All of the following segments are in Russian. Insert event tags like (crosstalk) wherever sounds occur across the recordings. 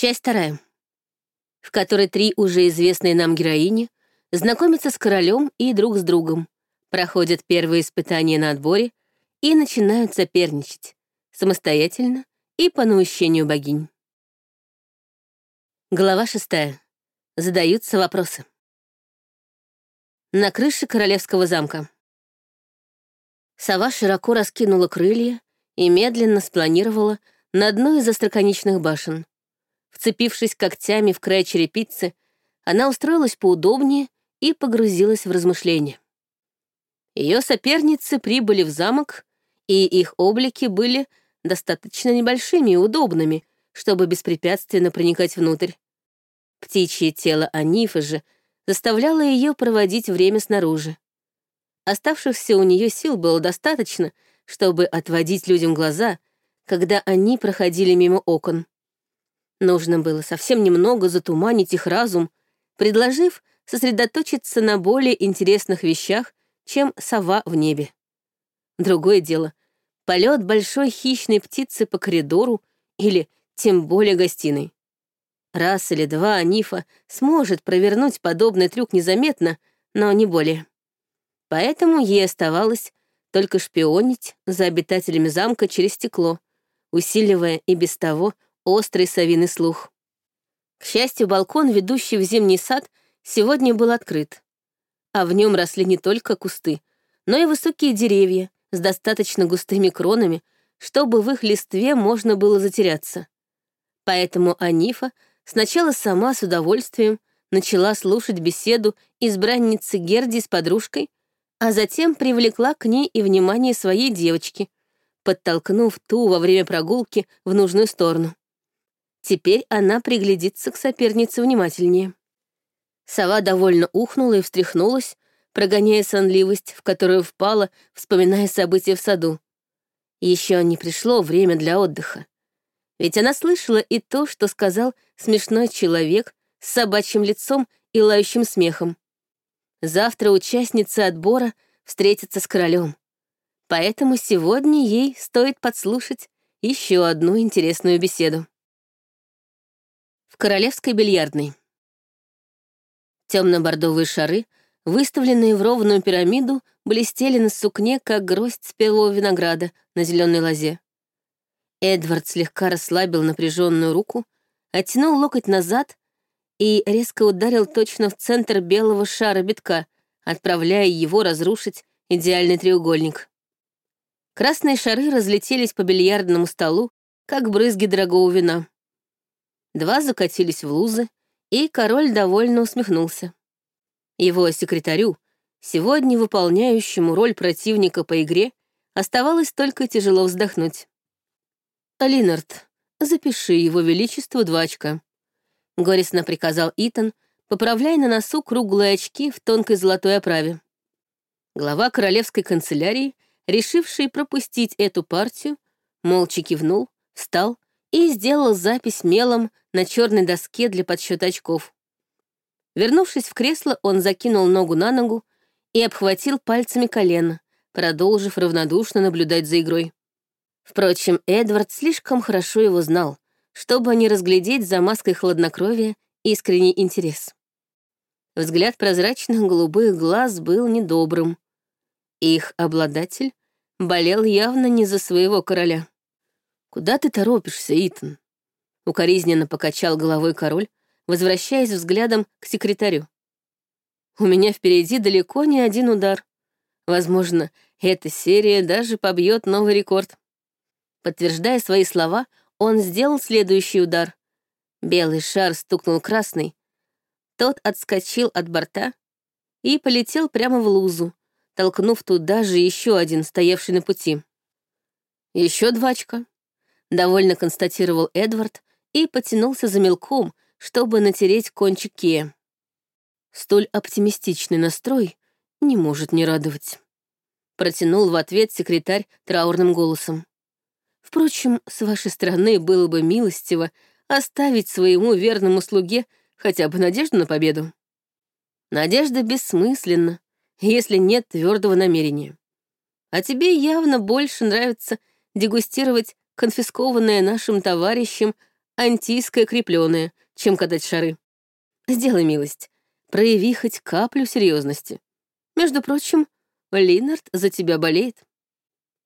Часть вторая, в которой три уже известные нам героини знакомятся с королем и друг с другом, проходят первые испытания на отборе и начинают соперничать, самостоятельно и по наущению богинь. Глава шестая. Задаются вопросы. На крыше королевского замка. Сова широко раскинула крылья и медленно спланировала на одной из остроконечных башен. Вцепившись когтями в край черепицы, она устроилась поудобнее и погрузилась в размышления. Ее соперницы прибыли в замок, и их облики были достаточно небольшими и удобными, чтобы беспрепятственно проникать внутрь. Птичье тело Анифы же заставляло ее проводить время снаружи. Оставшихся у нее сил было достаточно, чтобы отводить людям глаза, когда они проходили мимо окон. Нужно было совсем немного затуманить их разум, предложив сосредоточиться на более интересных вещах, чем сова в небе. Другое дело — полет большой хищной птицы по коридору или тем более гостиной. Раз или два Анифа сможет провернуть подобный трюк незаметно, но не более. Поэтому ей оставалось только шпионить за обитателями замка через стекло, усиливая и без того острый совиный слух. К счастью, балкон, ведущий в зимний сад, сегодня был открыт. А в нем росли не только кусты, но и высокие деревья с достаточно густыми кронами, чтобы в их листве можно было затеряться. Поэтому Анифа сначала сама с удовольствием начала слушать беседу избранницы Герди с подружкой, а затем привлекла к ней и внимание своей девочки, подтолкнув ту во время прогулки в нужную сторону. Теперь она приглядится к сопернице внимательнее. Сова довольно ухнула и встряхнулась, прогоняя сонливость, в которую впала, вспоминая события в саду. Еще не пришло время для отдыха. Ведь она слышала и то, что сказал смешной человек с собачьим лицом и лающим смехом. Завтра участница отбора встретится с королем. Поэтому сегодня ей стоит подслушать еще одну интересную беседу. Королевской бильярдной. Темно-бордовые шары, выставленные в ровную пирамиду, блестели на сукне, как гроздь спелого винограда на зеленой лозе. Эдвард слегка расслабил напряженную руку, оттянул локоть назад и резко ударил точно в центр белого шара битка, отправляя его разрушить идеальный треугольник. Красные шары разлетелись по бильярдному столу, как брызги дорогого вина. Два закатились в лузы, и король довольно усмехнулся. Его секретарю, сегодня выполняющему роль противника по игре, оставалось только тяжело вздохнуть. «Линард, запиши его величество два очка», — горестно приказал Итан, поправляя на носу круглые очки в тонкой золотой оправе. Глава королевской канцелярии, решивший пропустить эту партию, молча кивнул, встал и сделал запись мелом на черной доске для подсчета очков. Вернувшись в кресло, он закинул ногу на ногу и обхватил пальцами колено, продолжив равнодушно наблюдать за игрой. Впрочем, Эдвард слишком хорошо его знал, чтобы не разглядеть за маской хладнокровия искренний интерес. Взгляд прозрачных голубых глаз был недобрым. Их обладатель болел явно не за своего короля. «Куда ты торопишься, Итан?» Укоризненно покачал головой король, возвращаясь взглядом к секретарю. «У меня впереди далеко не один удар. Возможно, эта серия даже побьет новый рекорд». Подтверждая свои слова, он сделал следующий удар. Белый шар стукнул красный. Тот отскочил от борта и полетел прямо в лузу, толкнув туда же еще один, стоявший на пути. Еще два очка. Довольно констатировал Эдвард и потянулся за мелком, чтобы натереть кончик Кея. Столь оптимистичный настрой не может не радовать. Протянул в ответ секретарь траурным голосом. Впрочем, с вашей стороны было бы милостиво оставить своему верному слуге хотя бы надежду на победу. Надежда бессмысленна, если нет твердого намерения. А тебе явно больше нравится дегустировать конфискованное нашим товарищем антийское крепленое, чем катать шары. Сделай милость, прояви хоть каплю серьезности. Между прочим, Линард за тебя болеет.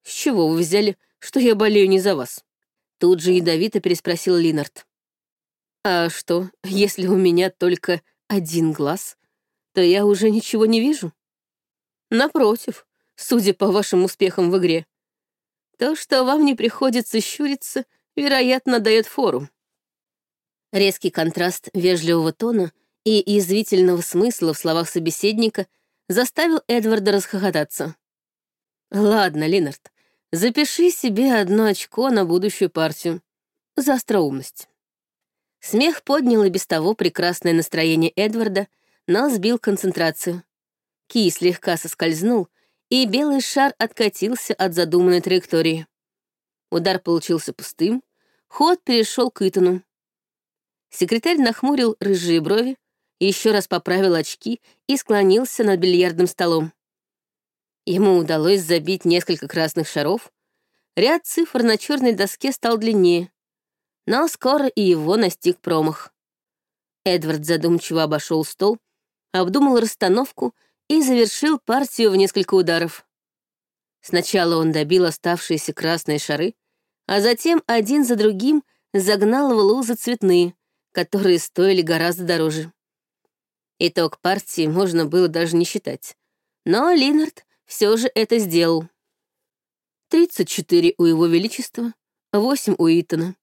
С чего вы взяли, что я болею не за вас? Тут же ядовито переспросил Линард. А что, если у меня только один глаз, то я уже ничего не вижу? Напротив, судя по вашим успехам в игре. То, что вам не приходится щуриться, вероятно, дает фору. Резкий контраст вежливого тона и язвительного смысла в словах собеседника заставил Эдварда расхохотаться. «Ладно, Линард, запиши себе одно очко на будущую партию. За остроумность». Смех поднял и без того прекрасное настроение Эдварда, но сбил концентрацию. Ки слегка соскользнул, и белый шар откатился от задуманной траектории. Удар получился пустым, ход перешел к Итану. Секретарь нахмурил рыжие брови, еще раз поправил очки и склонился над бильярдным столом. Ему удалось забить несколько красных шаров, ряд цифр на черной доске стал длиннее, но скоро и его настиг промах. Эдвард задумчиво обошел стол, обдумал расстановку и завершил партию в несколько ударов. Сначала он добил оставшиеся красные шары, а затем один за другим загнал в лузы цветные, которые стоили гораздо дороже. Итог партии можно было даже не считать. Но Линард все же это сделал. 34 у его величества, 8 у Итана.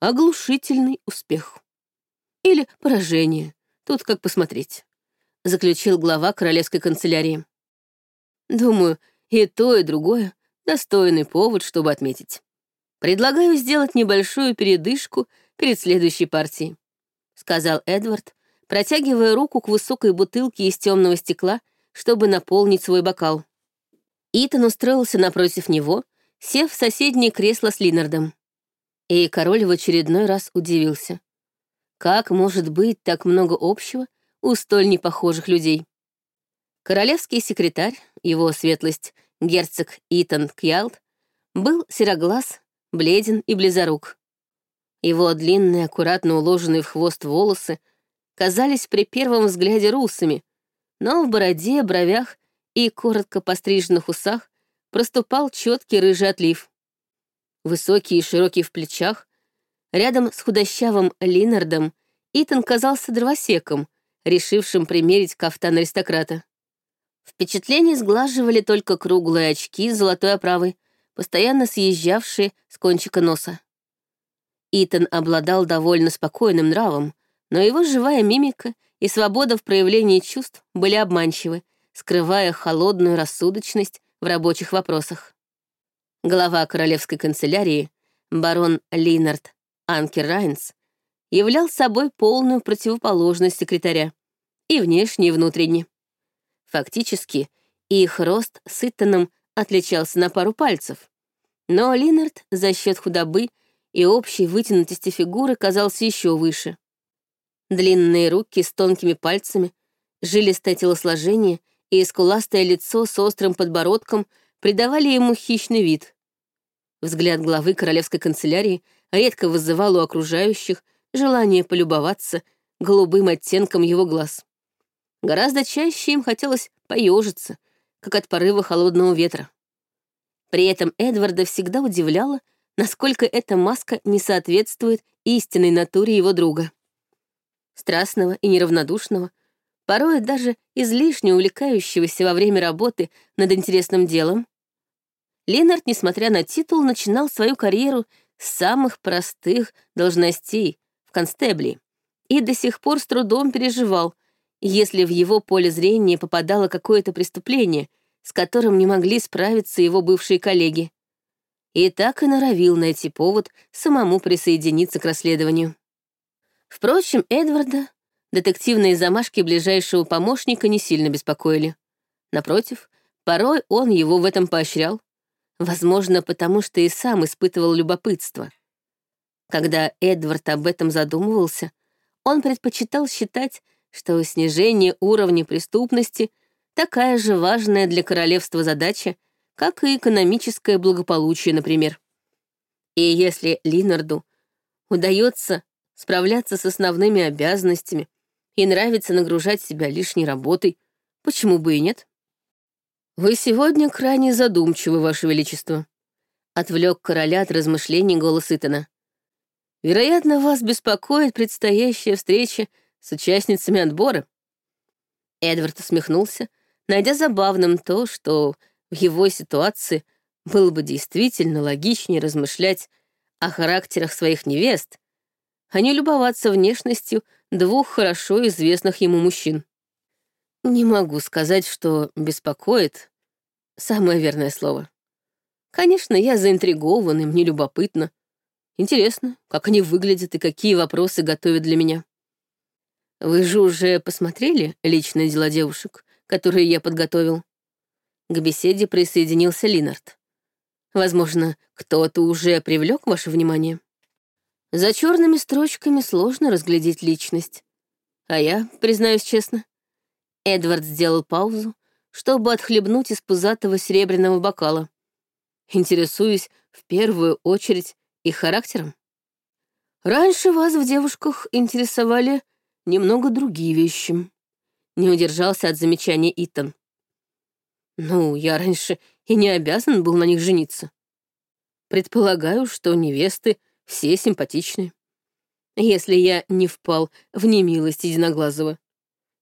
Оглушительный успех. Или поражение, тут как посмотреть заключил глава королевской канцелярии. Думаю, и то, и другое — достойный повод, чтобы отметить. Предлагаю сделать небольшую передышку перед следующей партией, сказал Эдвард, протягивая руку к высокой бутылке из темного стекла, чтобы наполнить свой бокал. Итан устроился напротив него, сев в соседнее кресло с Линардом. И король в очередной раз удивился. Как может быть так много общего у столь непохожих людей. Королевский секретарь, его светлость, герцог Итан Кьялд, был сероглаз, бледен и близорук. Его длинные, аккуратно уложенные в хвост волосы казались при первом взгляде русами, но в бороде, бровях и коротко постриженных усах проступал четкий рыжий отлив. Высокий и широкий в плечах, рядом с худощавым Линардом Итан казался дровосеком, решившим примерить кафтан аристократа. Впечатление сглаживали только круглые очки с золотой оправой, постоянно съезжавшие с кончика носа. Итан обладал довольно спокойным нравом, но его живая мимика и свобода в проявлении чувств были обманчивы, скрывая холодную рассудочность в рабочих вопросах. Глава королевской канцелярии, барон Линард Анкер Райнс, являл собой полную противоположность секретаря, и внешне, и внутренне. Фактически, их рост с Иттоном отличался на пару пальцев, но Линард за счет худобы и общей вытянутости фигуры казался еще выше. Длинные руки с тонкими пальцами, жилистое телосложение и скуластое лицо с острым подбородком придавали ему хищный вид. Взгляд главы королевской канцелярии редко вызывал у окружающих желание полюбоваться голубым оттенком его глаз. Гораздо чаще им хотелось поежиться, как от порыва холодного ветра. При этом Эдварда всегда удивляло, насколько эта маска не соответствует истинной натуре его друга. Страстного и неравнодушного, порой даже излишне увлекающегося во время работы над интересным делом, Ленард, несмотря на титул, начинал свою карьеру с самых простых должностей, в констебле и до сих пор с трудом переживал, если в его поле зрения попадало какое-то преступление, с которым не могли справиться его бывшие коллеги. И так и норовил найти повод самому присоединиться к расследованию. Впрочем, Эдварда детективные замашки ближайшего помощника не сильно беспокоили. Напротив, порой он его в этом поощрял, возможно, потому что и сам испытывал любопытство — когда Эдвард об этом задумывался, он предпочитал считать, что снижение уровня преступности такая же важная для королевства задача, как и экономическое благополучие, например. И если Линарду удается справляться с основными обязанностями и нравится нагружать себя лишней работой, почему бы и нет? Вы сегодня крайне задумчивы, Ваше Величество. Отвлек короля от размышлений голос Итана. Вероятно, вас беспокоит предстоящая встреча с участницами отбора. Эдвард усмехнулся, найдя забавным то, что в его ситуации было бы действительно логичнее размышлять о характерах своих невест, а не любоваться внешностью двух хорошо известных ему мужчин. Не могу сказать, что беспокоит — самое верное слово. Конечно, я заинтригован, и мне любопытно. Интересно, как они выглядят и какие вопросы готовят для меня. Вы же уже посмотрели личные дела девушек, которые я подготовил? К беседе присоединился Линард. Возможно, кто-то уже привлек ваше внимание? За черными строчками сложно разглядеть личность. А я, признаюсь честно, Эдвард сделал паузу, чтобы отхлебнуть из пузатого серебряного бокала. Интересуюсь в первую очередь их характером. Раньше вас в девушках интересовали немного другие вещи. Не удержался от замечания Итан. Ну, я раньше и не обязан был на них жениться. Предполагаю, что невесты все симпатичны. Если я не впал в немилость Единоглазого.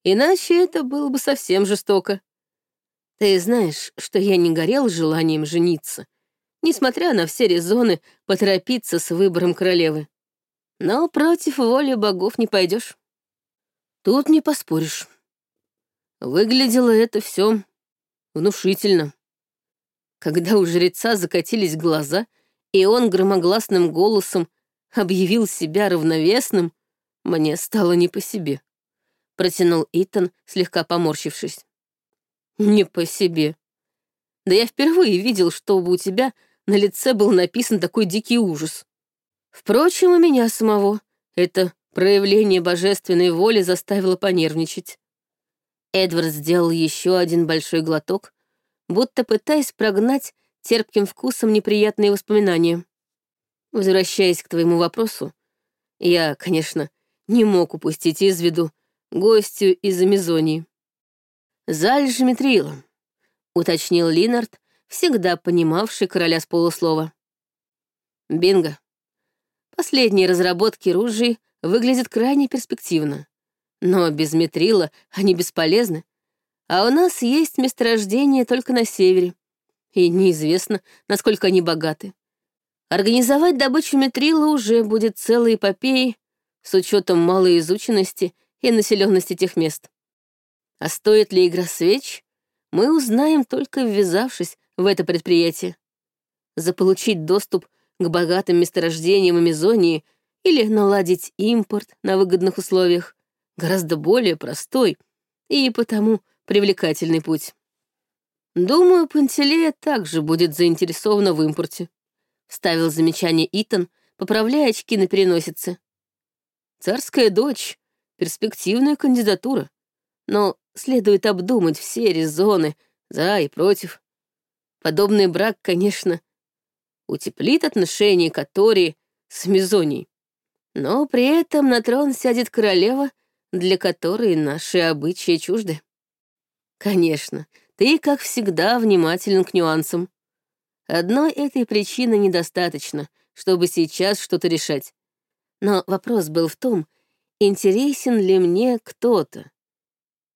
Иначе это было бы совсем жестоко. Ты знаешь, что я не горел желанием жениться, несмотря на все резоны поторопиться с выбором королевы. Но против воли богов не пойдешь. Тут не поспоришь. Выглядело это все внушительно. Когда у жреца закатились глаза, и он громогласным голосом объявил себя равновесным, мне стало не по себе. Протянул Итан, слегка поморщившись. Не по себе. Да я впервые видел, чтобы у тебя на лице был написан такой дикий ужас. Впрочем, и меня самого это проявление божественной воли заставило понервничать. Эдвард сделал еще один большой глоток, будто пытаясь прогнать терпким вкусом неприятные воспоминания. Возвращаясь к твоему вопросу, я, конечно, не мог упустить из виду гостью из Амазонии. «Заль Жметрила», — уточнил Линард, всегда понимавший короля с полуслова. «Бинго. Последние разработки ружей выглядят крайне перспективно. Но без метрила они бесполезны, а у нас есть месторождение только на севере, и неизвестно, насколько они богаты. Организовать добычу метрила уже будет целой эпопеей с учетом малой изученности и населенности тех мест. А стоит ли игра свеч, мы узнаем только ввязавшись в это предприятие. Заполучить доступ к богатым месторождениям Амазонии или наладить импорт на выгодных условиях гораздо более простой и потому привлекательный путь. Думаю, Пантелея также будет заинтересована в импорте. Ставил замечание Итан, поправляя очки на переносице. Царская дочь — перспективная кандидатура, но следует обдумать все резоны за и против. Подобный брак, конечно, утеплит отношения Катори с Мизонией, но при этом на трон сядет королева, для которой наши обычаи чужды. Конечно, ты, как всегда, внимателен к нюансам. Одной этой причины недостаточно, чтобы сейчас что-то решать. Но вопрос был в том, интересен ли мне кто-то.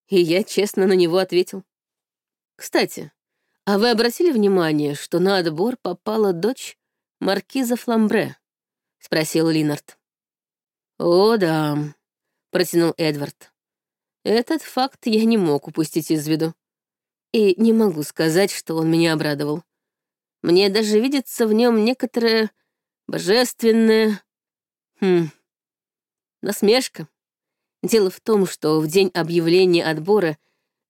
И я честно на него ответил. Кстати, а вы обратили внимание, что на отбор попала дочь маркиза Фламбре? Спросил Линард. О, да, протянул Эдвард. Этот факт я не мог упустить из виду и не могу сказать, что он меня обрадовал. Мне даже видится в нем некоторая божественная... Хм... насмешка. Дело в том, что в день объявления отбора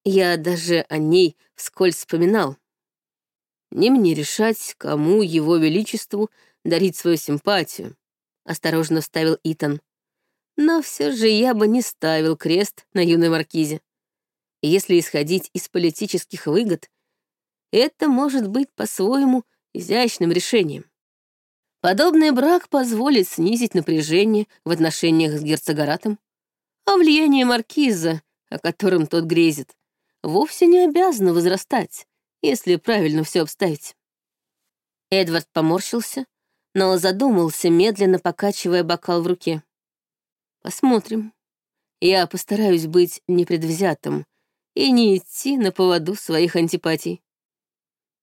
я даже о ней вскользь вспоминал. Не мне решать, кому его величеству дарить свою симпатию, — осторожно вставил Итан. Но все же я бы не ставил крест на юной маркизе. Если исходить из политических выгод, это может быть по-своему изящным решением. Подобный брак позволит снизить напряжение в отношениях с герцогаратом, а влияние маркиза, о котором тот грезит, вовсе не обязано возрастать, если правильно все обставить. Эдвард поморщился, но задумался, медленно покачивая бокал в руке. Посмотрим. Я постараюсь быть непредвзятым и не идти на поводу своих антипатий.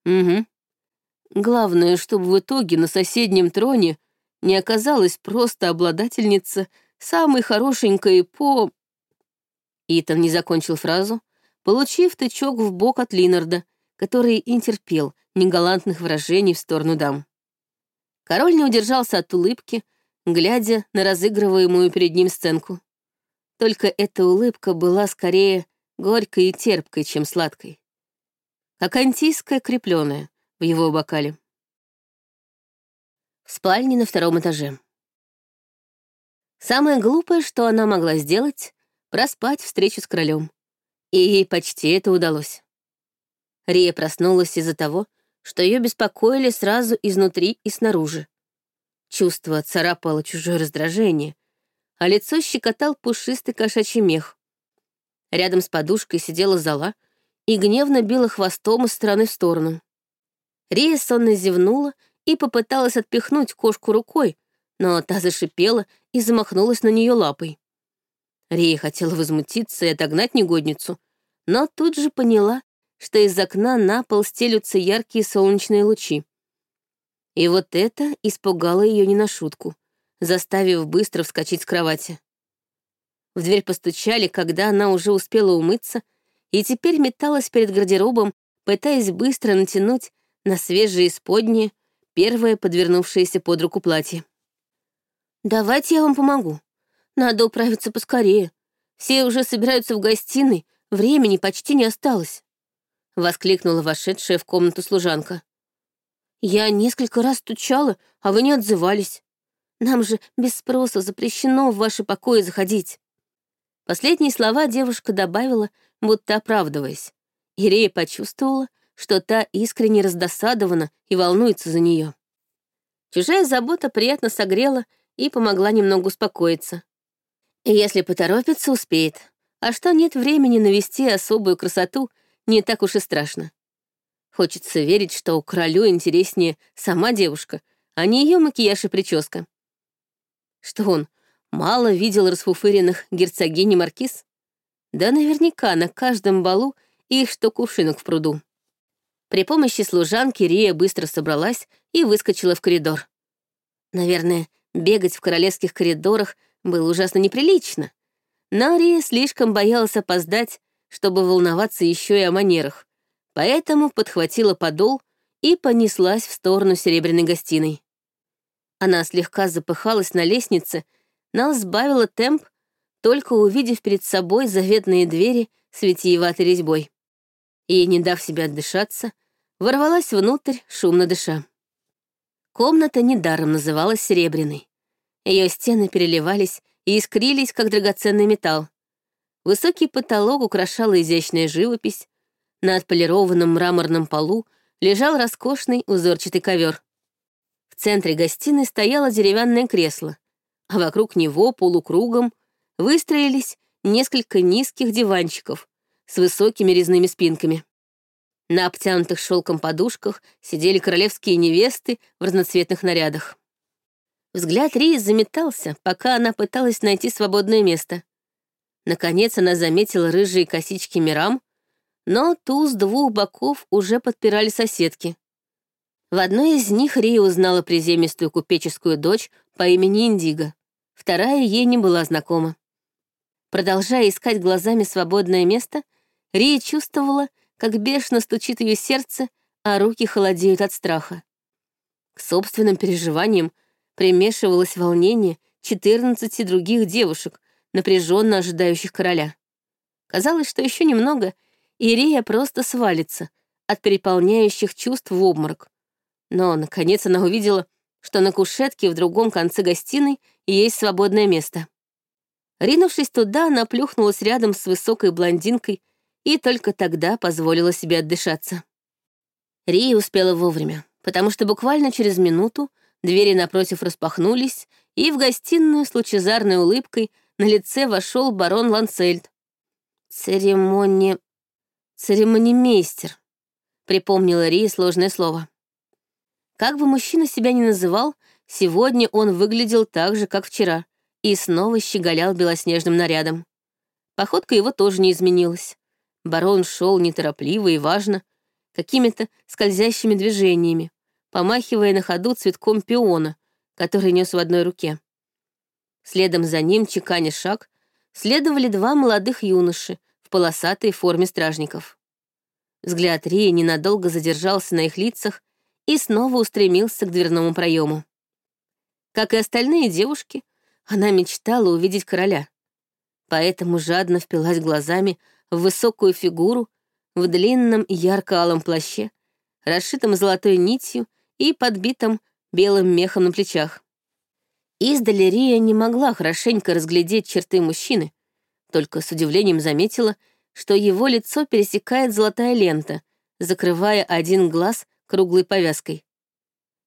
Угу. Главное, чтобы в итоге на соседнем троне не оказалась просто обладательница самой хорошенькой по... Итан не закончил фразу, получив тычок в бок от Линарда, который и терпел негалантных выражений в сторону дам. Король не удержался от улыбки, глядя на разыгрываемую перед ним сценку. Только эта улыбка была скорее горькой и терпкой, чем сладкой. Как антийская крепленая в его бокале. В спальне на втором этаже. Самое глупое, что она могла сделать, проспать встречу с королем. И ей почти это удалось. Рия проснулась из-за того, что ее беспокоили сразу изнутри и снаружи. Чувство царапало чужое раздражение, а лицо щекотал пушистый кошачий мех. Рядом с подушкой сидела зала и гневно била хвостом из стороны в сторону. Рия сонно зевнула и попыталась отпихнуть кошку рукой, но та зашипела и замахнулась на нее лапой. Рия хотела возмутиться и отогнать негодницу, но тут же поняла, что из окна на пол стелются яркие солнечные лучи. И вот это испугало ее не на шутку, заставив быстро вскочить с кровати. В дверь постучали, когда она уже успела умыться, и теперь металась перед гардеробом, пытаясь быстро натянуть на свежие исподние, первое подвернувшееся под руку платье. «Давайте я вам помогу. Надо управиться поскорее. Все уже собираются в гостиной, времени почти не осталось», — воскликнула вошедшая в комнату служанка. «Я несколько раз стучала, а вы не отзывались. Нам же без спроса запрещено в ваши покои заходить». Последние слова девушка добавила, будто оправдываясь. Ирея почувствовала, что та искренне раздосадована и волнуется за нее. Чужая забота приятно согрела и помогла немного успокоиться. Если поторопится, успеет. А что нет времени навести особую красоту, не так уж и страшно. Хочется верить, что у королю интереснее сама девушка, а не ее макияж и прическа. Что он, мало видел расфуфыренных герцогини Маркиз? Да наверняка на каждом балу их что кувшинок в пруду. При помощи служанки Рия быстро собралась и выскочила в коридор. Наверное, бегать в королевских коридорах было ужасно неприлично, но Рия слишком боялась опоздать, чтобы волноваться еще и о манерах, поэтому подхватила подол и понеслась в сторону серебряной гостиной. Она слегка запыхалась на лестнице, но сбавила темп, только увидев перед собой заветные двери с витиеватой резьбой. И, не дав себе отдышаться, ворвалась внутрь, шумно дыша. Комната недаром называлась Серебряной. Ее стены переливались и искрились, как драгоценный металл. Высокий потолок украшала изящная живопись, на отполированном мраморном полу лежал роскошный узорчатый ковер. В центре гостиной стояло деревянное кресло, а вокруг него полукругом выстроились несколько низких диванчиков с высокими резными спинками. На обтянутых шелком подушках сидели королевские невесты в разноцветных нарядах. Взгляд Рии заметался, пока она пыталась найти свободное место. Наконец она заметила рыжие косички Мирам, но ту с двух боков уже подпирали соседки. В одной из них Рия узнала приземистую купеческую дочь по имени Индиго. Вторая ей не была знакома. Продолжая искать глазами свободное место, Рия чувствовала, как бешено стучит ее сердце, а руки холодеют от страха. К собственным переживаниям примешивалось волнение 14 других девушек, напряженно ожидающих короля. Казалось, что еще немного, и Рия просто свалится от переполняющих чувств в обморок. Но, наконец, она увидела, что на кушетке в другом конце гостиной есть свободное место. Ринувшись туда, она плюхнулась рядом с высокой блондинкой и только тогда позволила себе отдышаться. Рия успела вовремя, потому что буквально через минуту Двери напротив распахнулись, и в гостиную с лучезарной улыбкой на лице вошел барон Лансельд. «Церемония... церемонимейстер», — припомнила Рия сложное слово. Как бы мужчина себя ни называл, сегодня он выглядел так же, как вчера, и снова щеголял белоснежным нарядом. Походка его тоже не изменилась. Барон шел неторопливо и важно, какими-то скользящими движениями, помахивая на ходу цветком пиона, который нес в одной руке. Следом за ним, чеканя шаг, следовали два молодых юноши в полосатой форме стражников. Взгляд Рии ненадолго задержался на их лицах и снова устремился к дверному проему. Как и остальные девушки, она мечтала увидеть короля, поэтому жадно впилась глазами в высокую фигуру в длинном ярко-алом плаще, расшитом золотой нитью и подбитом белым мехом на плечах. Издали Рия не могла хорошенько разглядеть черты мужчины, только с удивлением заметила, что его лицо пересекает золотая лента, закрывая один глаз круглой повязкой.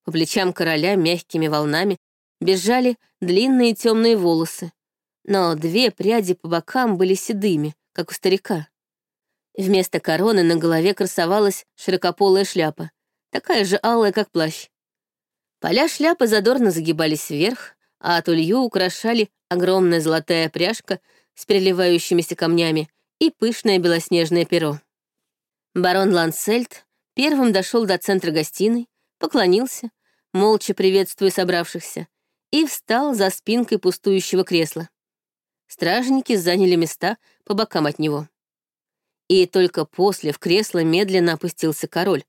По плечам короля мягкими волнами бежали длинные темные волосы, но две пряди по бокам были седыми, как у старика. Вместо короны на голове красовалась широкополая шляпа, такая же алая, как плащ. Поля шляпы задорно загибались вверх, а тулью украшали огромная золотая пряжка с переливающимися камнями и пышное белоснежное перо. Барон Лансельд первым дошел до центра гостиной, поклонился, молча приветствуя собравшихся, и встал за спинкой пустующего кресла. Стражники заняли места по бокам от него. И только после в кресло медленно опустился король,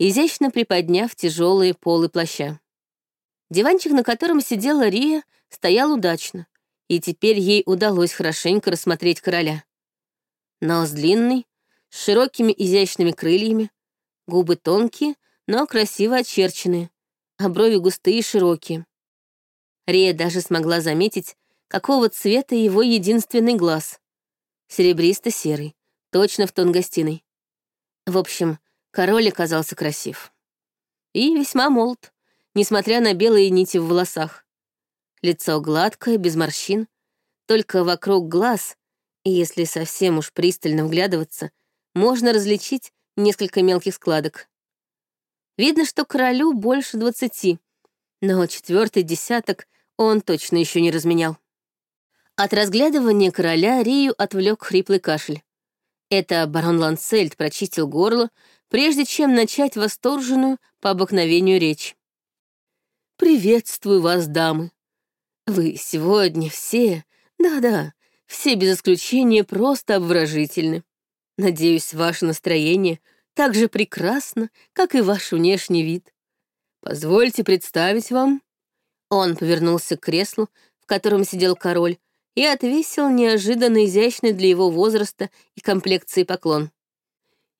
изящно приподняв тяжелые полы плаща. Диванчик, на котором сидела Рия, стоял удачно, и теперь ей удалось хорошенько рассмотреть короля. Нос длинный, с широкими изящными крыльями, губы тонкие, но красиво очерченные, а брови густые и широкие. Рия даже смогла заметить, какого цвета его единственный глаз. Серебристо-серый, точно в тон гостиной. В общем, король оказался красив. И весьма молод, несмотря на белые нити в волосах. Лицо гладкое, без морщин, только вокруг глаз, и если совсем уж пристально вглядываться, можно различить несколько мелких складок. Видно, что королю больше двадцати, но четвертый десяток он точно еще не разменял. От разглядывания короля Рию отвлек хриплый кашель. Это барон Лансельд прочистил горло, прежде чем начать восторженную по обыкновению речь. «Приветствую вас, дамы. Вы сегодня все, да-да, все без исключения просто обворожительны. Надеюсь, ваше настроение так же прекрасно, как и ваш внешний вид. Позвольте представить вам...» Он повернулся к креслу, в котором сидел король, и отвесил неожиданно изящный для его возраста и комплекции поклон.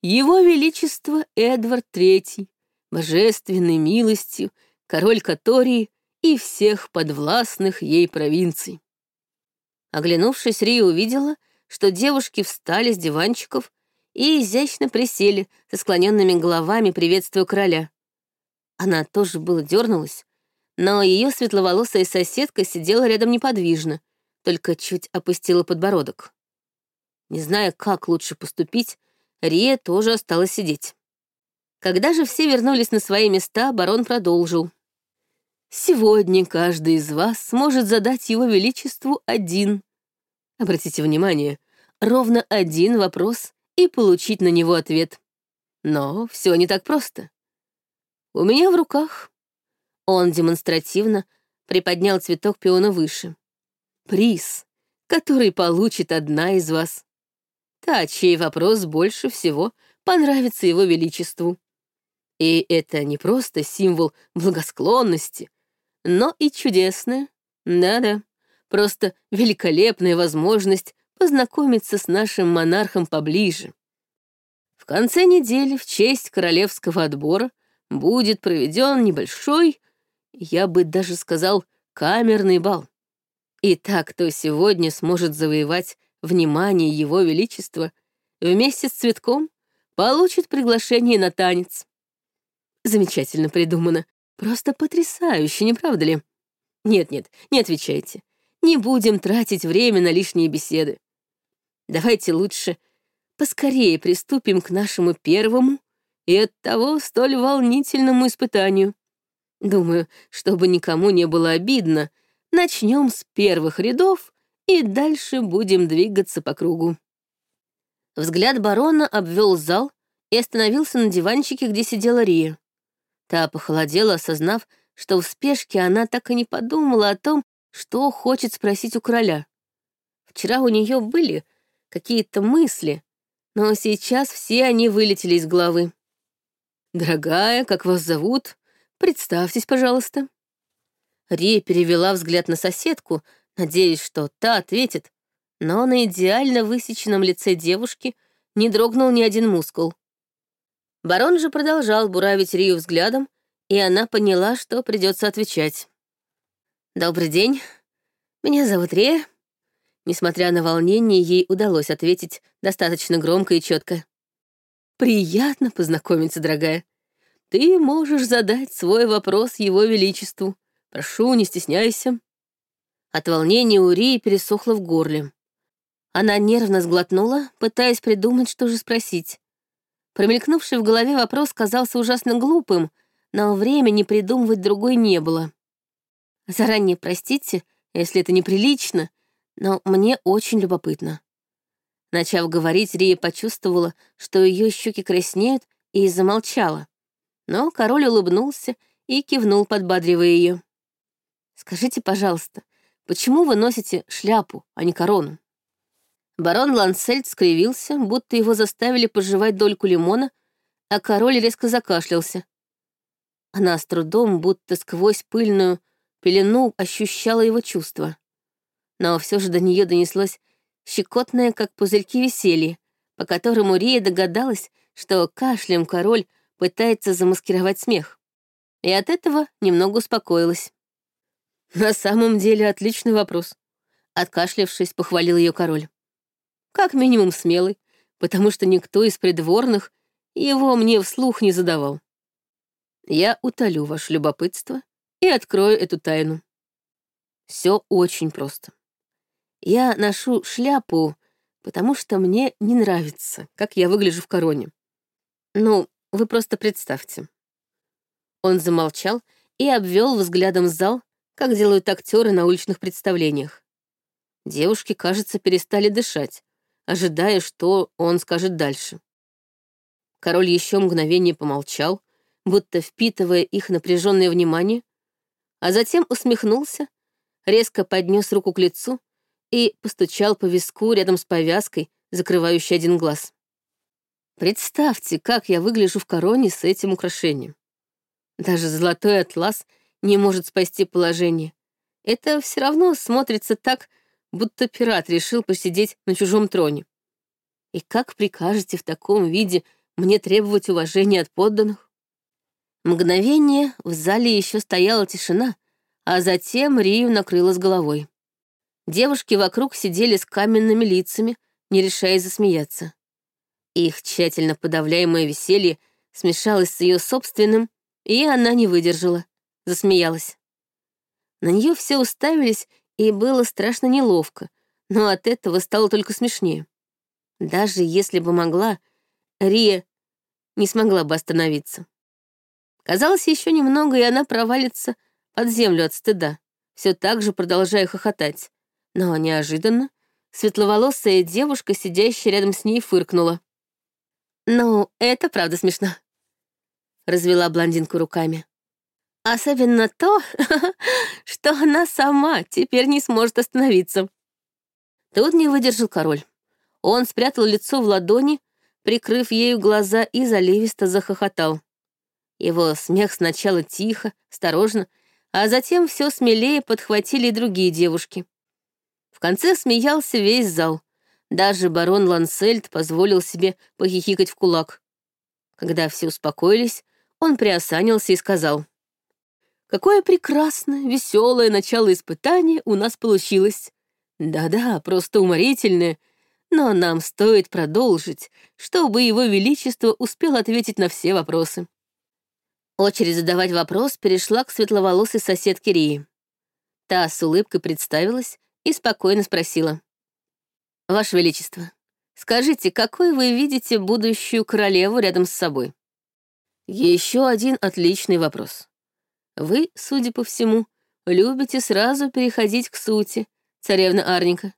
Его Величество Эдвард III, божественной милостью, король Катории и всех подвластных ей провинций. Оглянувшись, Ри увидела, что девушки встали с диванчиков и изящно присели со склоненными головами, приветствуя короля. Она тоже было дернулась, но ее светловолосая соседка сидела рядом неподвижно, только чуть опустила подбородок. Не зная, как лучше поступить, Рия тоже осталась сидеть. Когда же все вернулись на свои места, барон продолжил. «Сегодня каждый из вас сможет задать его величеству один. Обратите внимание, ровно один вопрос и получить на него ответ. Но все не так просто. У меня в руках...» Он демонстративно приподнял цветок пиона выше приз, который получит одна из вас. Та, чей вопрос больше всего понравится его величеству. И это не просто символ благосклонности, но и чудесная, да-да, просто великолепная возможность познакомиться с нашим монархом поближе. В конце недели в честь королевского отбора будет проведен небольшой, я бы даже сказал, камерный бал. И так, кто сегодня сможет завоевать внимание Его Величества, вместе с цветком получит приглашение на танец. Замечательно придумано, Просто потрясающе, не правда ли? Нет-нет, не отвечайте. Не будем тратить время на лишние беседы. Давайте лучше поскорее приступим к нашему первому и оттого столь волнительному испытанию. Думаю, чтобы никому не было обидно, начнем с первых рядов и дальше будем двигаться по кругу. Взгляд барона обвел зал и остановился на диванчике, где сидела Рия. Та похолодела, осознав, что в спешке она так и не подумала о том, что хочет спросить у короля. Вчера у нее были какие-то мысли, но сейчас все они вылетели из головы. «Дорогая, как вас зовут? Представьтесь, пожалуйста». Рия перевела взгляд на соседку, надеясь, что та ответит, но на идеально высеченном лице девушки не дрогнул ни один мускул. Барон же продолжал буравить Рию взглядом, и она поняла, что придется отвечать. «Добрый день. Меня зовут Рия». Несмотря на волнение, ей удалось ответить достаточно громко и четко. «Приятно познакомиться, дорогая. Ты можешь задать свой вопрос Его Величеству. Прошу, не стесняйся». От волнения у Рии пересохло в горле. Она нервно сглотнула, пытаясь придумать, что же спросить. Промелькнувший в голове вопрос казался ужасно глупым, но времени придумывать другой не было. Заранее простите, если это неприлично, но мне очень любопытно. Начав говорить, Рия почувствовала, что ее щеки краснеют, и замолчала. Но король улыбнулся и кивнул, подбадривая ее. «Скажите, пожалуйста, почему вы носите шляпу, а не корону?» Барон Лансельд скривился, будто его заставили пожевать дольку лимона, а король резко закашлялся. Она с трудом, будто сквозь пыльную пелену, ощущала его чувства. Но все же до нее донеслось щекотное, как пузырьки веселье, по которому Рия догадалась, что кашлем король пытается замаскировать смех. И от этого немного успокоилась. «На самом деле отличный вопрос», — откашлявшись, похвалил ее король. «Как минимум смелый, потому что никто из придворных его мне вслух не задавал я утолю ваше любопытство и открою эту тайну. Все очень просто. Я ношу шляпу, потому что мне не нравится, как я выгляжу в короне. Ну, вы просто представьте. Он замолчал и обвел взглядом зал, как делают актеры на уличных представлениях. Девушки, кажется, перестали дышать, ожидая, что он скажет дальше. Король еще мгновение помолчал, будто впитывая их напряженное внимание, а затем усмехнулся, резко поднес руку к лицу и постучал по виску рядом с повязкой, закрывающей один глаз. Представьте, как я выгляжу в короне с этим украшением. Даже золотой атлас не может спасти положение. Это все равно смотрится так, будто пират решил посидеть на чужом троне. И как прикажете в таком виде мне требовать уважения от подданных? Мгновение в зале еще стояла тишина, а затем Рию накрыла с головой. Девушки вокруг сидели с каменными лицами, не решаясь засмеяться. Их тщательно подавляемое веселье смешалось с ее собственным, и она не выдержала, засмеялась. На нее все уставились, и было страшно неловко, но от этого стало только смешнее. Даже если бы могла, Рия не смогла бы остановиться. Казалось, еще немного, и она провалится под землю от стыда, все так же продолжая хохотать. Но неожиданно светловолосая девушка, сидящая рядом с ней, фыркнула. «Ну, это правда смешно», — развела блондинку руками. «Особенно то, (laughs) что она сама теперь не сможет остановиться». Тут не выдержал король. Он спрятал лицо в ладони, прикрыв ею глаза и заливисто захохотал. Его смех сначала тихо, осторожно, а затем все смелее подхватили и другие девушки. В конце смеялся весь зал. Даже барон Лансельд позволил себе похихикать в кулак. Когда все успокоились, он приосанился и сказал. «Какое прекрасное, веселое начало испытания у нас получилось. Да-да, просто уморительное, но нам стоит продолжить, чтобы его величество успел ответить на все вопросы». Очередь задавать вопрос перешла к светловолосой соседке Рии. Та с улыбкой представилась и спокойно спросила. «Ваше Величество, скажите, какой вы видите будущую королеву рядом с собой?» Еще один отличный вопрос. Вы, судя по всему, любите сразу переходить к сути, царевна Арника.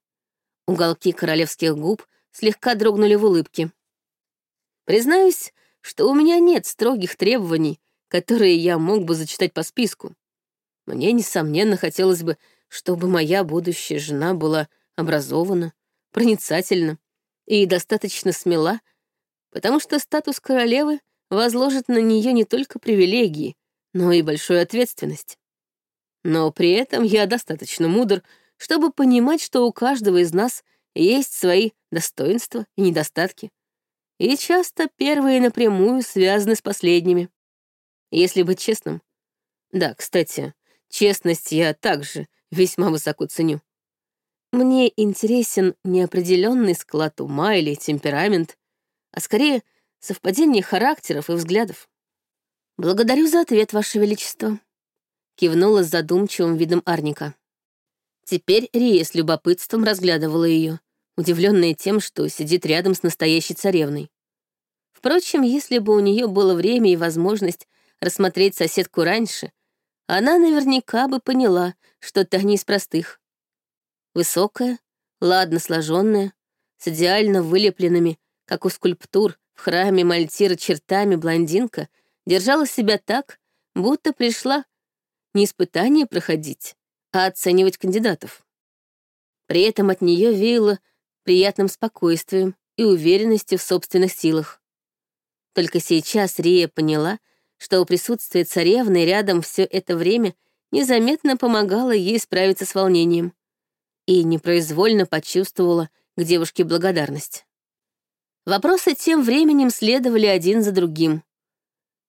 Уголки королевских губ слегка дрогнули в улыбке. Признаюсь, что у меня нет строгих требований, которые я мог бы зачитать по списку. Мне, несомненно, хотелось бы, чтобы моя будущая жена была образована, проницательна и достаточно смела, потому что статус королевы возложит на нее не только привилегии, но и большую ответственность. Но при этом я достаточно мудр, чтобы понимать, что у каждого из нас есть свои достоинства и недостатки. И часто первые напрямую связаны с последними. Если быть честным. Да, кстати, честность я также весьма высоко ценю. Мне интересен не определенный склад ума или темперамент, а скорее совпадение характеров и взглядов. «Благодарю за ответ, Ваше Величество», — кивнула с задумчивым видом Арника. Теперь Рия с любопытством разглядывала ее, удивленная тем, что сидит рядом с настоящей царевной. Впрочем, если бы у нее было время и возможность рассмотреть соседку раньше, она наверняка бы поняла, что та не из простых. Высокая, ладно сложенная, с идеально вылепленными, как у скульптур в храме Мальтира чертами блондинка, держала себя так, будто пришла не испытание проходить, а оценивать кандидатов. При этом от нее веяло приятным спокойствием и уверенностью в собственных силах. Только сейчас Рия поняла, что у присутствия царевны рядом все это время незаметно помогало ей справиться с волнением и непроизвольно почувствовала к девушке благодарность. Вопросы тем временем следовали один за другим.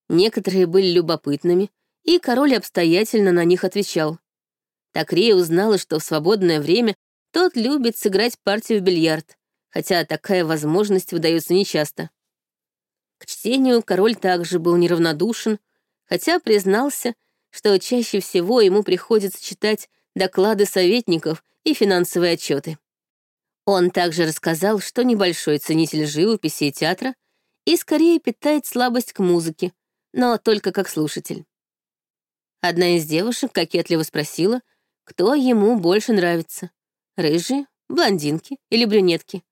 Некоторые были любопытными, и король обстоятельно на них отвечал. Так Рия узнала, что в свободное время тот любит сыграть партию в бильярд, хотя такая возможность выдается нечасто. К чтению король также был неравнодушен, хотя признался, что чаще всего ему приходится читать доклады советников и финансовые отчеты. Он также рассказал, что небольшой ценитель живописи и театра и скорее питает слабость к музыке, но только как слушатель. Одна из девушек кокетливо спросила, кто ему больше нравится — рыжие, блондинки или брюнетки.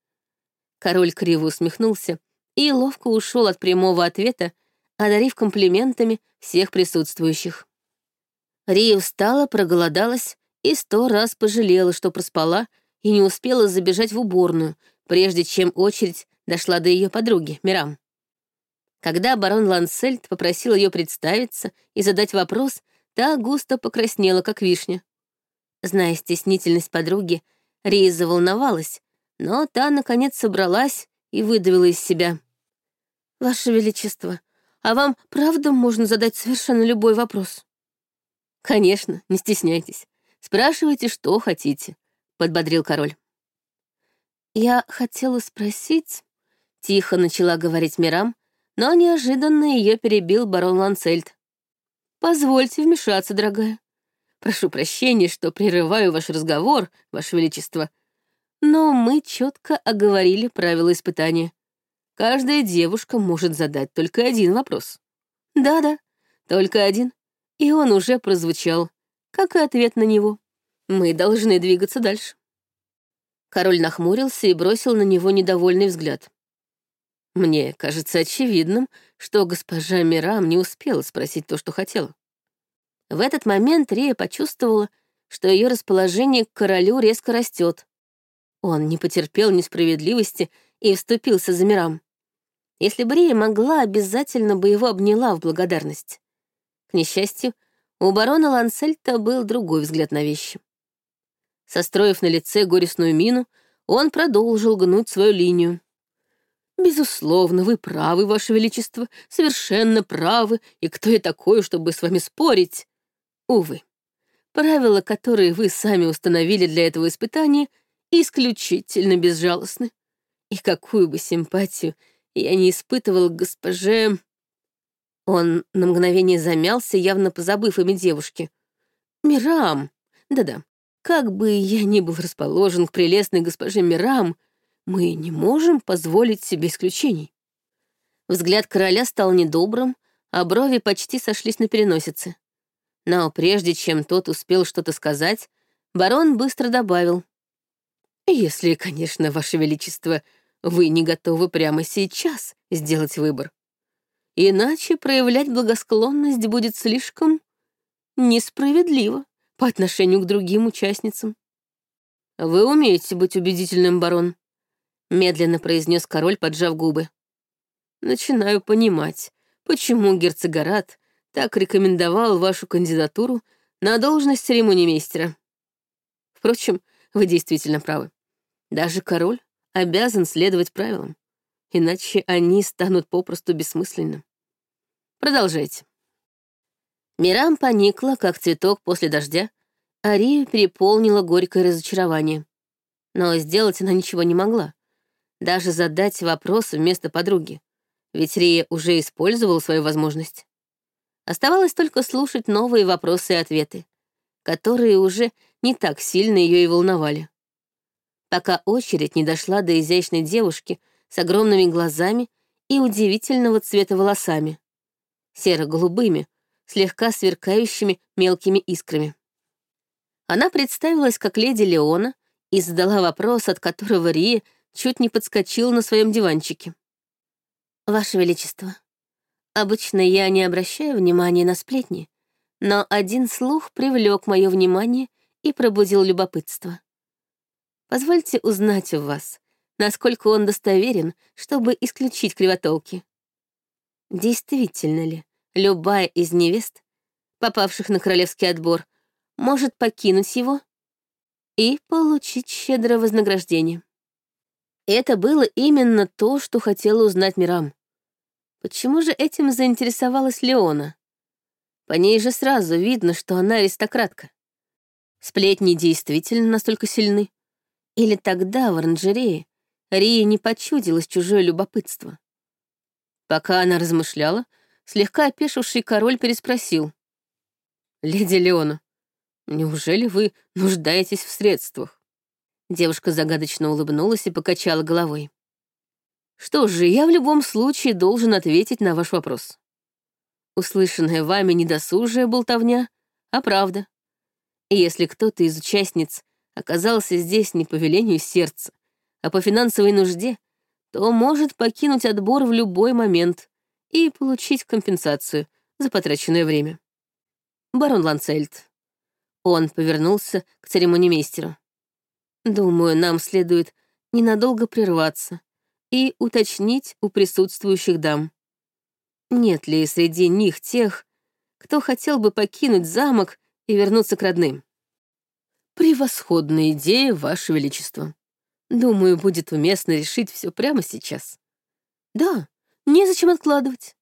Король криво усмехнулся и ловко ушел от прямого ответа, одарив комплиментами всех присутствующих. Рия устала, проголодалась и сто раз пожалела, что проспала и не успела забежать в уборную, прежде чем очередь дошла до ее подруги, Мирам. Когда барон Лансельд попросил ее представиться и задать вопрос, та густо покраснела, как вишня. Зная стеснительность подруги, Рия заволновалась, но та, наконец, собралась и выдавила из себя. «Ваше Величество, а вам правда можно задать совершенно любой вопрос?» «Конечно, не стесняйтесь. Спрашивайте, что хотите подбодрил король. «Я хотела спросить...» — тихо начала говорить Мирам, но неожиданно ее перебил барон Ланцельд. «Позвольте вмешаться, дорогая. Прошу прощения, что прерываю ваш разговор, ваше величество, но мы четко оговорили правила испытания. Каждая девушка может задать только один вопрос. Да-да, только один. И он уже прозвучал, как и ответ на него. Мы должны двигаться дальше. Король нахмурился и бросил на него недовольный взгляд. Мне кажется очевидным, что госпожа Мирам не успела спросить то, что хотела. В этот момент Рия почувствовала, что ее расположение к королю резко растет. Он не потерпел несправедливости и вступился за Мирам. Если бы Рия могла, обязательно бы его обняла в благодарность. К несчастью, у барона Лансельта был другой взгляд на вещи. Состроив на лице горестную мину, он продолжил гнуть свою линию. «Безусловно, вы правы, Ваше Величество, совершенно правы, и кто я такой, чтобы с вами спорить? Увы, правила, которые вы сами установили для этого испытания, исключительно безжалостны. И какую бы симпатию я не испытывал к госпоже...» Он на мгновение замялся, явно позабыв имя девушки. «Мирам! Да-да, как бы я ни был расположен к прелестной госпоже Мирам, мы не можем позволить себе исключений». Взгляд короля стал недобрым, а брови почти сошлись на переносице. Но прежде чем тот успел что-то сказать, барон быстро добавил. «Если, конечно, ваше величество, вы не готовы прямо сейчас сделать выбор. Иначе проявлять благосклонность будет слишком несправедливо по отношению к другим участницам. «Вы умеете быть убедительным, барон», — медленно произнес король, поджав губы. «Начинаю понимать, почему герцогорат так рекомендовал вашу кандидатуру на должность церемонимейстера. Впрочем, вы действительно правы. Даже король обязан следовать правилам иначе они станут попросту бессмысленным. Продолжайте. Мирам поникла, как цветок после дождя, а Рию переполнила горькое разочарование. Но сделать она ничего не могла. Даже задать вопрос вместо подруги. Ведь Рия уже использовала свою возможность. Оставалось только слушать новые вопросы и ответы, которые уже не так сильно ее и волновали. Пока очередь не дошла до изящной девушки — с огромными глазами и удивительного цвета волосами, серо-голубыми, слегка сверкающими мелкими искрами. Она представилась как леди Леона и задала вопрос, от которого Рия чуть не подскочила на своем диванчике. «Ваше Величество, обычно я не обращаю внимания на сплетни, но один слух привлек мое внимание и пробудил любопытство. Позвольте узнать у вас, насколько он достоверен, чтобы исключить кривотолки. Действительно ли, любая из невест, попавших на королевский отбор, может покинуть его и получить щедрое вознаграждение? Это было именно то, что хотела узнать Мирам. Почему же этим заинтересовалась Леона? По ней же сразу видно, что она аристократка. Сплетни действительно настолько сильны. Или тогда в оранжерее Рии не почудилось чужое любопытство. Пока она размышляла, слегка опешивший король переспросил. «Леди Леона, неужели вы нуждаетесь в средствах?» Девушка загадочно улыбнулась и покачала головой. «Что же, я в любом случае должен ответить на ваш вопрос. Услышанная вами недосужая болтовня, а правда. И если кто-то из участниц оказался здесь не по велению сердца, а по финансовой нужде, то может покинуть отбор в любой момент и получить компенсацию за потраченное время. Барон Ланцельд. Он повернулся к церемонимейстеру. Думаю, нам следует ненадолго прерваться и уточнить у присутствующих дам. Нет ли среди них тех, кто хотел бы покинуть замок и вернуться к родным? Превосходная идея, Ваше Величество. Думаю, будет уместно решить все прямо сейчас. Да, незачем откладывать.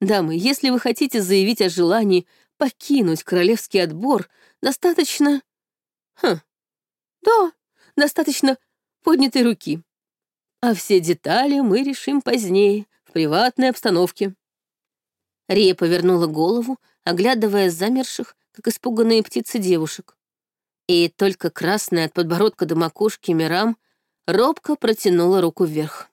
Дамы, если вы хотите заявить о желании покинуть королевский отбор, достаточно... Хм, да, достаточно поднятой руки. А все детали мы решим позднее, в приватной обстановке. Рия повернула голову, оглядывая замерших, как испуганные птицы девушек. И только красная от подбородка до макушки Мирам робко протянула руку вверх.